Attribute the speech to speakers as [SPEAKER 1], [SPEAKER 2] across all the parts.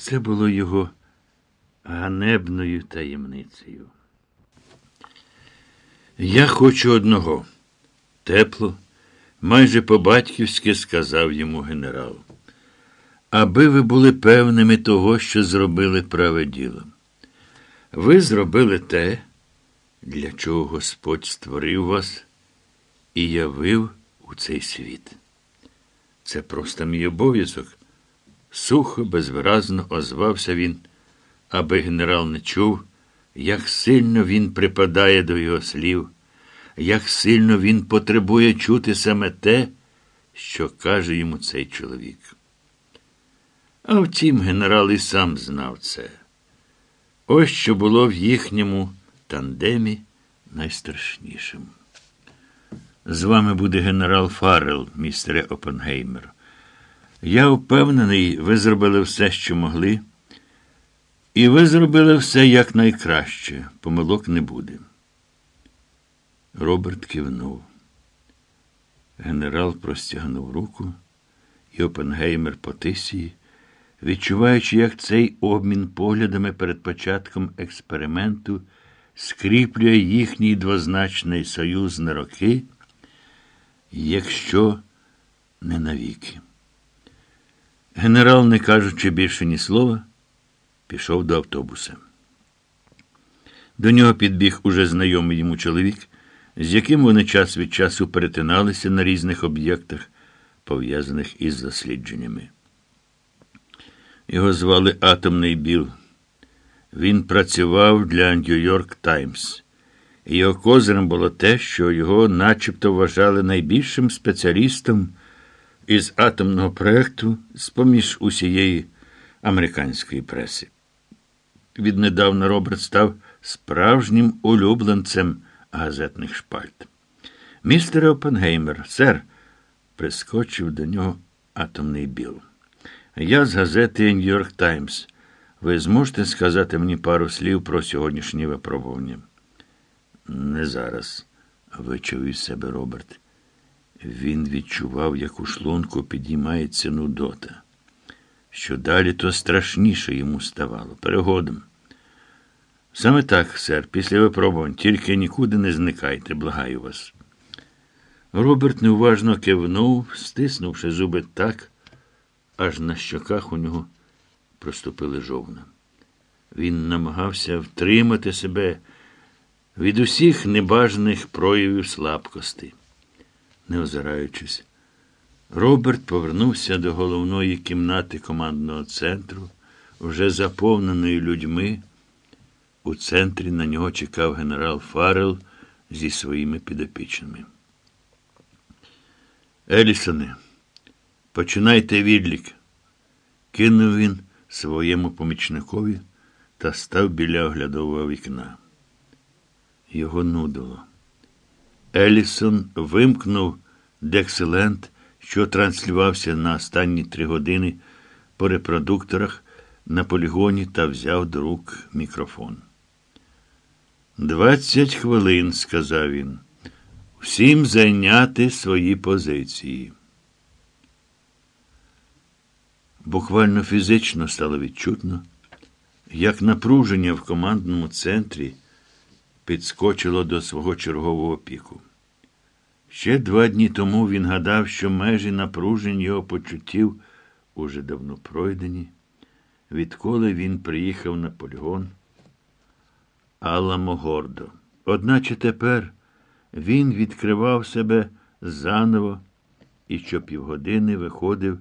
[SPEAKER 1] Це було його ганебною таємницею. Я хочу одного. Тепло, майже по-батьківськи сказав йому генерал. Аби ви були певними того, що зробили праве діло. Ви зробили те, для чого Господь створив вас і явив у цей світ. Це просто мій обов'язок. Сухо, безвиразно озвався він, аби генерал не чув, як сильно він припадає до його слів, як сильно він потребує чути саме те, що каже йому цей чоловік. А втім, генерал і сам знав це. Ось що було в їхньому тандемі найстрашнішим. З вами буде генерал Фаррел, містере Опенгеймер. Я впевнений, ви зробили все, що могли, і ви зробили все якнайкраще. Помилок не буде. Роберт кивнув. Генерал простягнув руку, і Опенгеймер потис її, відчуваючи, як цей обмін поглядами перед початком експерименту скріплює їхній двозначний союз на роки, якщо не навіки. Генерал, не кажучи більше ні слова, пішов до автобуса. До нього підбіг уже знайомий йому чоловік, з яким вони час від часу перетиналися на різних об'єктах, пов'язаних із дослідженнями. Його звали Атомний Біл. Він працював для Нью-Йорк Таймс. Його козирем було те, що його начебто вважали найбільшим спеціалістом із атомного проєкту з-поміж усієї американської преси. Віднедавна Роберт став справжнім улюбленцем газетних шпальт. Містер Опенгеймер, сер, прискочив до нього атомний біл. Я з газети Нью-Йорк Таймс. Ви зможете сказати мені пару слів про сьогоднішнє випробування? Не зараз, вичав із себе Роберт. Він відчував, як у шлунку підіймається нудота. Що далі, то страшніше йому ставало. Перегодом. Саме так, сер, після випробувань, тільки нікуди не зникайте, благаю вас. Роберт неуважно кивнув, стиснувши зуби так, аж на щоках у нього проступили жовна. Він намагався втримати себе від усіх небажаних проявів слабкості. Не озираючись, Роберт повернувся до головної кімнати командного центру, вже заповненої людьми. У центрі на нього чекав генерал Фаррел зі своїми підопічними. Елісоне, починайте відлік, кинув він своєму помічникові та став біля оглядового вікна. Його нудило. Елісон вимкнув декселент, що транслювався на останні три години по репродукторах на полігоні та взяв до рук мікрофон. Двадцять хвилин, сказав він. Всім зайняти свої позиції. Буквально фізично стало відчутно, як напруження в командному центрі підскочило до свого чергового піку. Ще два дні тому він гадав, що межі напружень його почуттів уже давно пройдені, відколи він приїхав на полігон Аламогордо. Одначе тепер він відкривав себе заново і щопівгодини виходив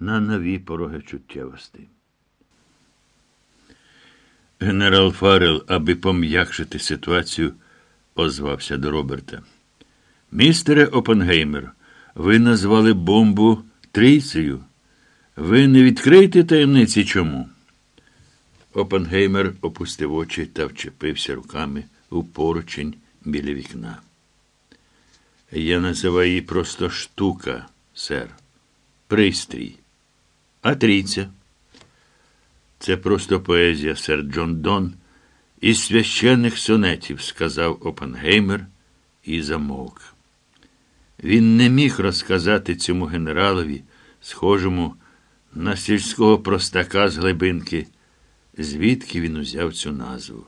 [SPEAKER 1] на нові пороги чуттєвості. Генерал Фарел, аби пом'якшити ситуацію, озвався до Роберта. Містере Опенгеймер, ви назвали бомбу трійцею. Ви не відкриєте таємниці чому? Опенгеймер опустив очі та вчепився руками у поручень біля вікна. Я називаю її просто штука, сер. Пристрій. А трійця. Це просто поезія, сер Джон Дон, із священних сонетів, сказав Опенгеймер і замовк. Він не міг розказати цьому генералові, схожому на сільського простака з глибинки, звідки він узяв цю назву.